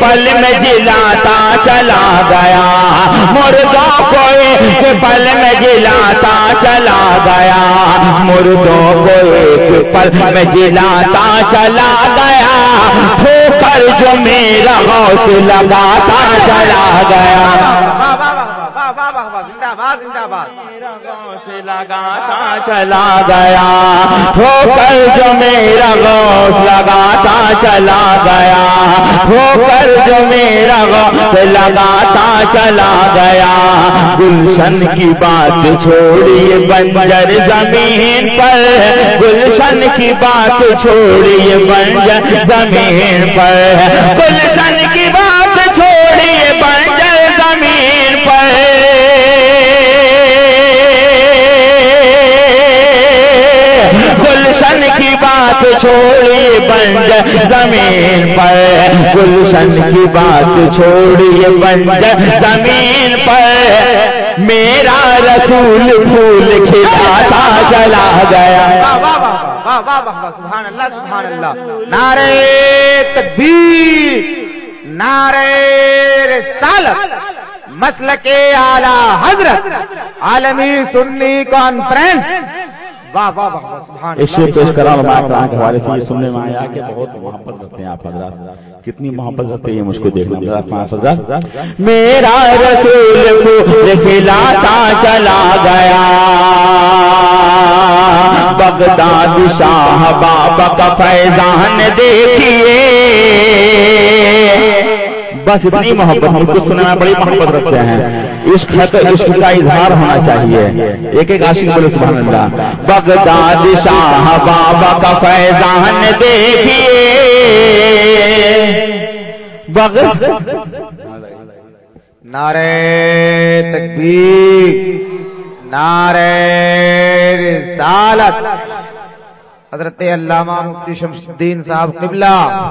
پل میں جلاتا چلا گیا۔ مردوں کو ایک پل میں جلاتا چلا گیا۔ مردوں کو ایک پل میں جلاتا چلا گیا۔ ٹھوکر جو میرا غوث لگاتا چلا گیا۔ سے لگاتا چلا گیا۔ ٹھوکر جو میرا غوث لگاتا چلا گیا۔ ٹھوکر جو میرا غوث لگاتا چلا گیا۔ گلشن کی بات چھوڑیے بنجر زمین پر۔ گلشن کی بات چھوڑیے بنجر زمین پر۔ گلشن زمین پر گلشن کی بات چھوڑیے بنج زمین پر۔ میرا رسول پھول کھلاتا چلا گیا۔ سبحان اللہ سبحان اللہ۔ نعرے تکبیر نعرے رسالت مسل کے اعلی حضرت، عالمی سنی کانفرنس واہ واہ واہ سبحان ایک شیر پیش کرا ہوں میں قرآن کے حوالے سے یہ سننے میں آیا کہ بہت محبت رکھتے ہیں آپ حضرات کتنی محبت رکھتے ہیں یہ مجھ کو دیکھنا ذرا پانچ حضرات میرا رسول کو کھلاتا چلا گیا بغداد شاہ بابا کا فیضان دیکھیے بس اتنی محبت ہم کو میں بڑی محبت رکھتے ہیں۔ تو عشق کا اظہار ہونا چاہیے۔ ایک ایک عاشق بولے سبحان اللہ۔ بغداد شاہ بابا کا فیضان دیکھیے۔ نعرے تکبیر نعرے رسالت۔ حضرت علامہ مفتی شمس الدین صاحب قبلہ۔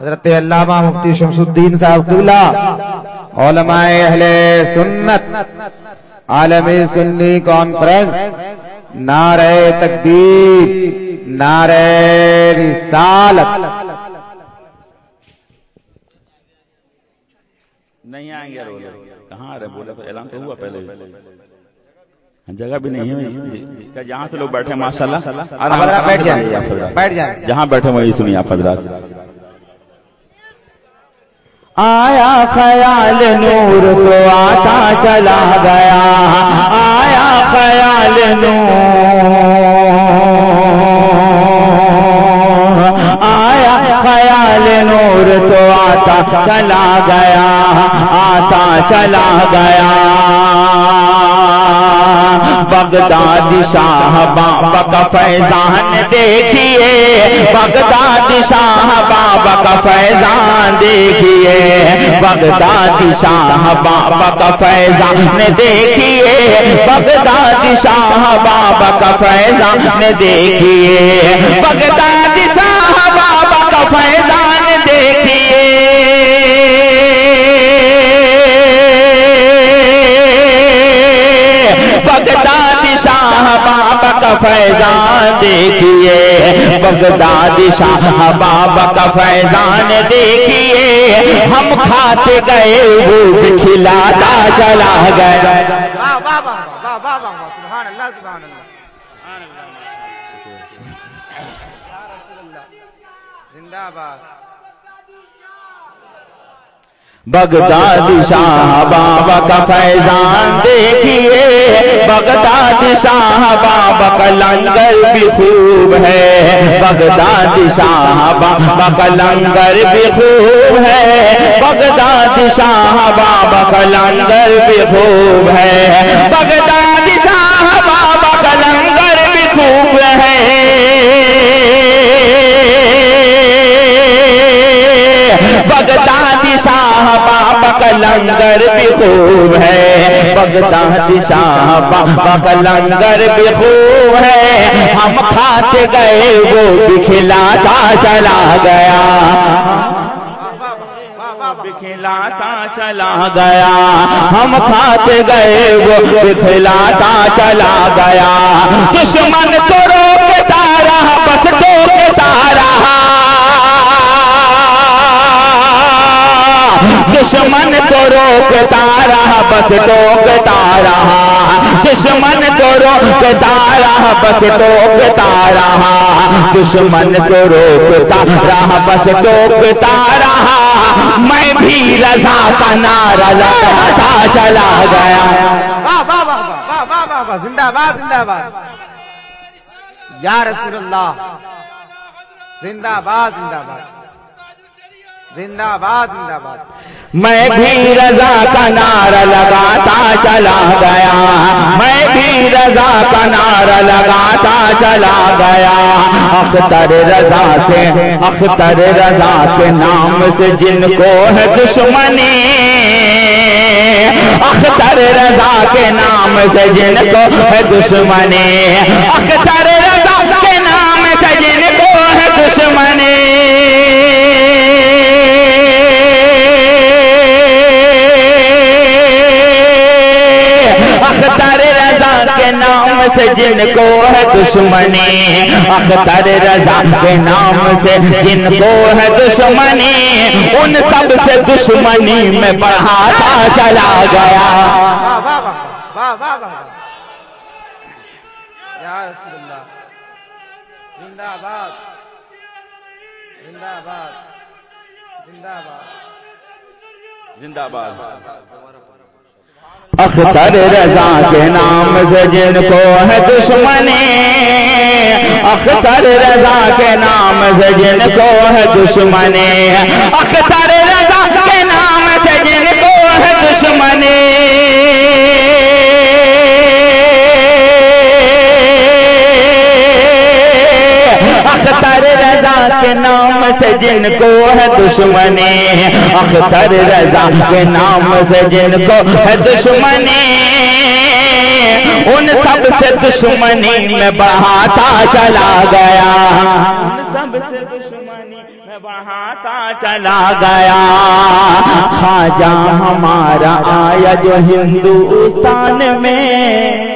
حضرت علامہ مفتی شمس الدین صاحب قبلہ علماء اہل سنت عالمی سنی کانفرنس نعرے تکبیر نعرے رسالت۔ نہیں آئیں گے کہاں رہے بولے اعلان تو ہوا پہلے۔ جگہ بھی نہیں ہے جہاں سے لوگ بیٹھے ماشاء اللہ بیٹھ جائیں بیٹھ جائیں۔ جہاں بیٹھے وہی سنیے آپ حضرات۔ آیا خیال نور تو آتا چلا گیا۔ آیا خیال نور۔ آیا خیال نور تو آتا چلا گیا۔ آتا چلا گیا۔ بغداد شاہ بابا کا فیضان دیکھیے بغداد شاہ کا فیضان دیکھیے بغداد شاہ بابا کا فیضان دیکھیے بغداد شاہ کا فیضان دیکھیے بغداد شاہ بابا کا فیضان کا فیضان دیکھیے، بغداد شاہ بابا کا فیضان دیکھیے۔ ہم کھاتے گئے، وہ کھلاتا چلا گیا۔ سبحان اللہ۔ سبحان اللہ۔ زندہ باد۔ بغداد شاہ بابا کا فیضان دیکھیے بغداد شاہ بابا کا لنگر بھی خوب ہے۔ بغداد شاہ بابا کا لنگر بھی خوب ہے۔ بغداد شاہ بابا کا لنگر بھی خوب ہے۔ بغداد شاہ بابا کا لنگر بھی خوب ہے۔ بغداد لنگر بھی خوب ہے بغداد شاہ بابا کا لنگر بھی خوب ہے۔ ہم کھاتے گئے وہ بھی کھلاتا چلا گیا۔ کھلاتا چلا گیا۔ ہم کھاتے گئے وہ کھلاتا چلا گیا۔ دشمن تو روکتا رہا بس روکتا رہا روکتا رہا بس ٹوکتا رہا دشمن کو روکتا رہا بس ٹوکتا رہا دشمن کو روکتا رہا بس ٹوکتا رہا میں بھی رضا کا نعرہ لگاتا چلا گیا زندہ باد زندہ باد یا رسول اللہ زندہ باد زندہ باد زندہ باد زندہ باد۔ میں بھی رضا کا نعرہ لگاتا چلا گیا۔ میں بھی رضا کا نعرہ لگاتا چلا گیا۔ اختر رضا سے اختر رضا کے نام سے جن کو ہے دشمنی۔ اختر رضا کے نام سے جن کو ہے دشمنی۔ اختر نام سے جن کو ہے دشمنی۔ اختر رضا کے نام سے جن کو ہے دشمنی ان سب سے دشمنی میں بڑھاتا چلا گیا۔ واہ واہ واہ واہ واہ واہ یا رسول اللہ زندہ باد زندہ باد زندہ باد زندہ باد اختر رضا کے نام سے جن کو ہے دشمنی، اختر رضا کے نام سے جن کو ہے دشمنی، اختر رضا کے نام سے جن کو ہے دشمنی۔ سے جن کو ہے دشمنی اختر رضا کے نام سے جن کو ہے دشمنی۔ ان سب سے دشمنی میں بڑھاتا چلا گیا۔ سب سے دشمنی میں بڑھاتا چلا گیا۔ خواجہ ہمارا آیا جو ہندوستان میں۔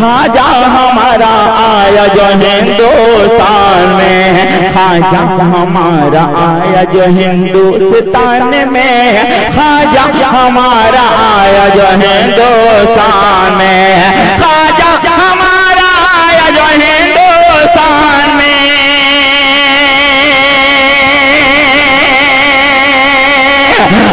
خواجہ ہمارا آیا جو ہندوستان میں؟ خواجہ ہمارا آیا جو ہندوستان میں؟ خواجہ ہمارا آیا جو ہندوستان میں؟ خواجہ ہمارا آیا جو ہندوستان میں؟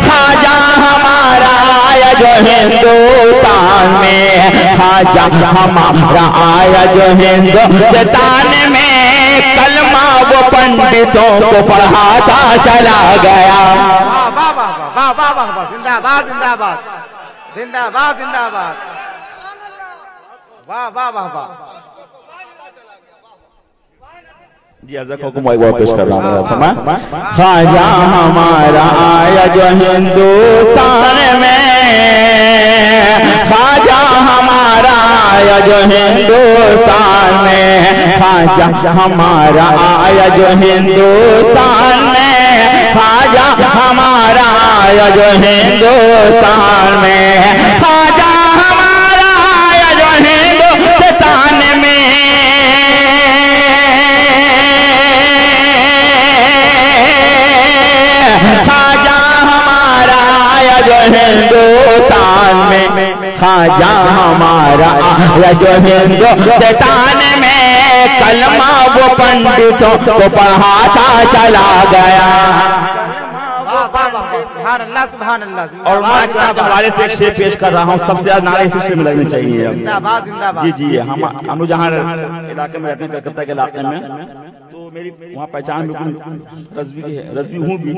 خواجہ ہمارا آیا جو ہندوستان میں؟ خواجہ ہمارا آیا جو ہندوستان میں کلمہ وہ پنڈتوں کو پڑھاتا چلا گیا۔ واہ واہ واہ واہ واہ واہ واہ زندہ باد زندہ باد زندہ باد زندہ باد واہ واہ واہ واہ جی ازک حکم ایک بار پیش کر رہا ہوں فرما۔ خواجہ ہمارا آیا جو ہندوستان میں۔ آیا جو ہندوستان میں، خواجہ ہمارا آیا جو ہندوستان میں، خواجہ ہمارا آیا جو ہندوستان میں، خواجہ ہمارا آیا جو ہندوستان میں۔ خواجہ ہمارا آیا جو ہندوستان میں۔ خواجہ ہمارا آیا جو ہندوستان میں کلمہ وہ پنڈتوں کو پڑھاتا چلا گیا۔ سبحان اللہ سبحان اللہ اور میں حوالے سے شعر پیش کر رہا ہوں سب سے زیادہ اسی شعر میں لگنے چاہیے۔ جی جی ہم جہاں علاقے میں رہتے ہیں کلکتہ کے علاقے میں۔ میری وہاں پہچان رضوی کی ہے رضوی ہوں بھی۔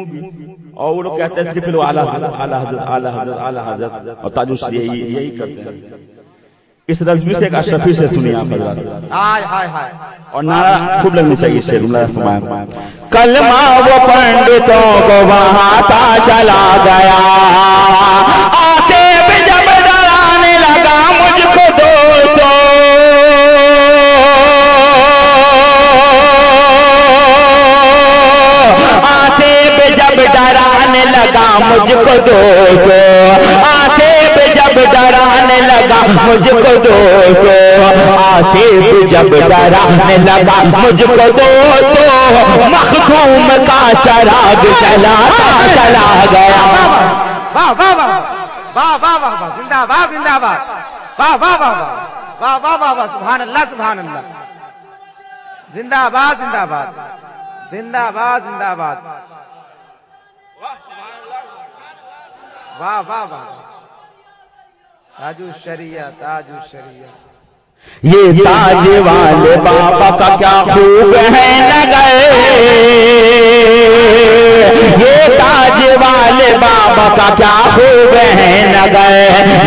اور وہ لوگ کہتے ہیں صرف لوگ اعلیٰ حضرت اعلیٰ حضرت اعلیٰ حضرت اعلیٰ حضرت۔ اور تاج یہی یہی کرتے ہیں۔ اس رضوی سے ایک اشرفی سے سنی آپ اور نعرہ خوب لگنی چاہیے شیر کلمہ وہ پنڈتوں کو بہاتا چلا گیا۔ لگا مجھ کو دوست آصف جب ڈرانے لگا مجھ کو دوست آصف جب ڈرانے لگا مجھ کو دوست مخدوم کا شراب چلا چلا گیا سبحان اللہ سبحان اللہ زندہ باد زندہ باد زندہ باد زندہ باد واہ واہ واہ واہ تاج الشریعہ تاج الشریعہ یہ تاج والے بابا کا کیا خوب ہے نگر یہ تاج والے بابا کا کیا ہے نگر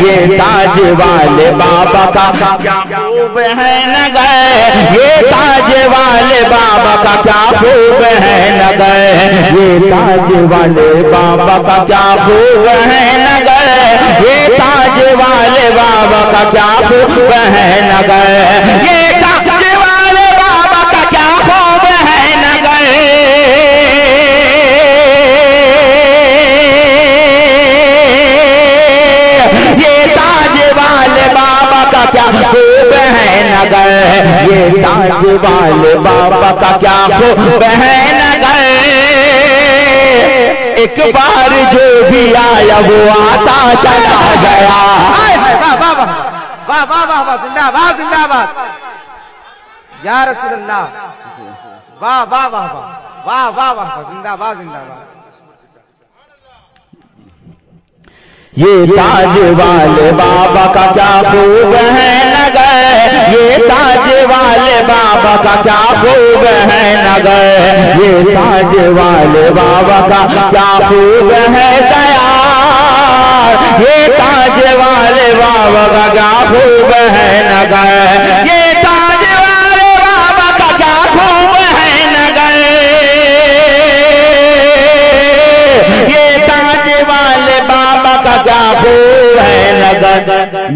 یہ تاج والے بابا کا کیا خوب ہے نگر یہ تاج والے بابا کا کیا خوب ہے نگر یہ تاج والے بابا کا کیا خوب ہے نگر یہ تاج والے بابا کا کیا خوب ہے نگر یہ والے بابا کا کیا خوب ہے نگر ایک بار جو بھی آیا وہ آتا چلا گیا ہائے ہائے واہ واہ واہ زندہ باد زندہ باد یا رسول اللہ واہ واہ واہ واہ واہ واہ واہ زندہ باد زندہ باد یہ تاج والے بابا کا کیا خوب ہے نگر؟ یہ تاج والے بابا کا کیا خوب ہے نگر؟ یہ تاج والے بابا کا کیا خوب ہے دیا یہ تاج والے بابا کا کیا خوب ہے نگر؟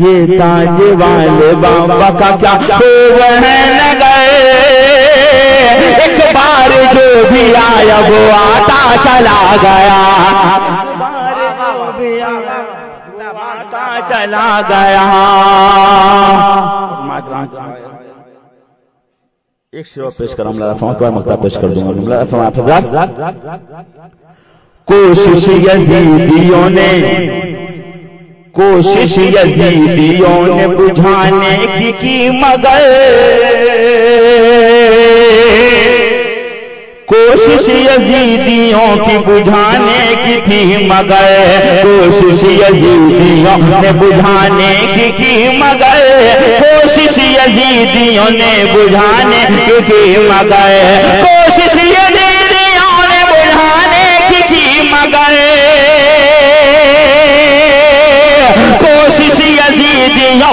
یہ تاج والے بابا کا کیا نگر؟ ایک بار جو بھی آیا وہ آتا چلا گیا۔ چلا گیا ایک شیوا پیش کروں گا مکتا پیش کر دوں گا۔ کوشش یزیدیوں نے کوشش یزیدیوں نے بجھانے کی کی مگر کوشش یزیدیوں کی بجھانے کی تھی مگر کوشش یزیدیوں نے بجھانے کی کی مگر کوشش یزیدیوں نے بجھانے کی کی مگر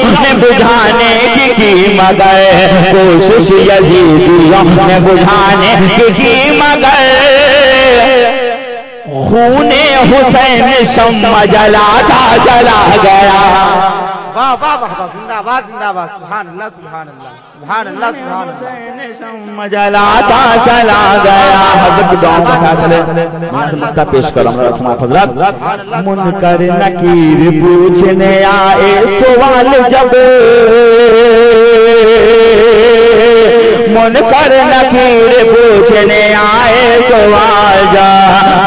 نے بجھانے کی کی مگر کوشش یزیدیوں نے بجھانے کی کی مگر خون حسین شمع جلا تھا، جلا گیا۔ واہ واہ واہ واہ، زندہ باد زندہ باد سبحان اللہ سبحان اللہ سبحان اللہ سبحان اللہ۔ جلاتا چلا گیا حضرت دعا کا چلے مکہ پیش کروں گا رسمات حضرت منکر نکیر پوچھنے آئے سوال جب منکر نکیر پوچھنے آئے سوال جا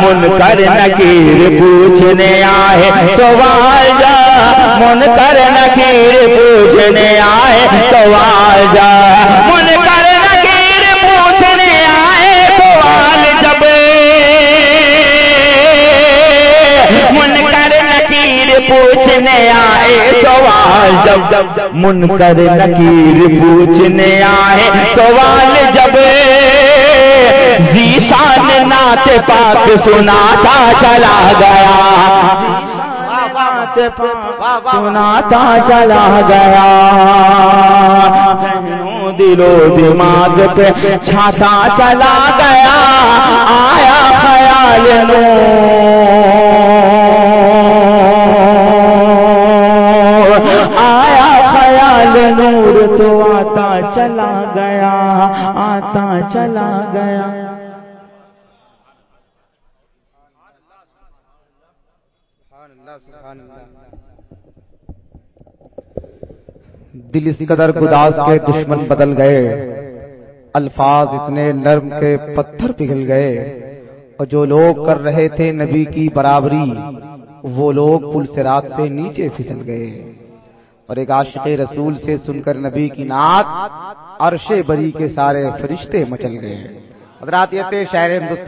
منکر نکیر پوچھنے آئے سوال جا۔ من کر نکیر پوچھنے آئے تو آ جا من کر نکیر پوچھنے آئے تو آل جب۔ من کر نکیر پوچھنے آئے تو آل جب۔ من کر نکیر پوچھنے آئے تو آل جب۔ زیشان نات پاک سناتا چلا گیا۔ سناتا چلا گیا۔ دلو دماغ پہ چھاتا چلا گیا۔ آیا خیال نو۔ آیا خیال نور تو آتا چلا گیا۔ آتا چلا گیا۔ سبحان اللہ سبحان اللہ۔ دل اس قدر گداس کے دشمن بدل گئے۔ الفاظ اتنے نرم کے پتھر پگھل گئے۔ اور جو لوگ کر رہے تھے نبی کی برابری، وہ لوگ پل سے رات سے نیچے پھسل گئے۔ اور ایک عاشق رسول سے سن کر نبی کی نعت عرش بری کے سارے فرشتے مچل گئے۔ حضرات یہ تھے شہر ہندوستان۔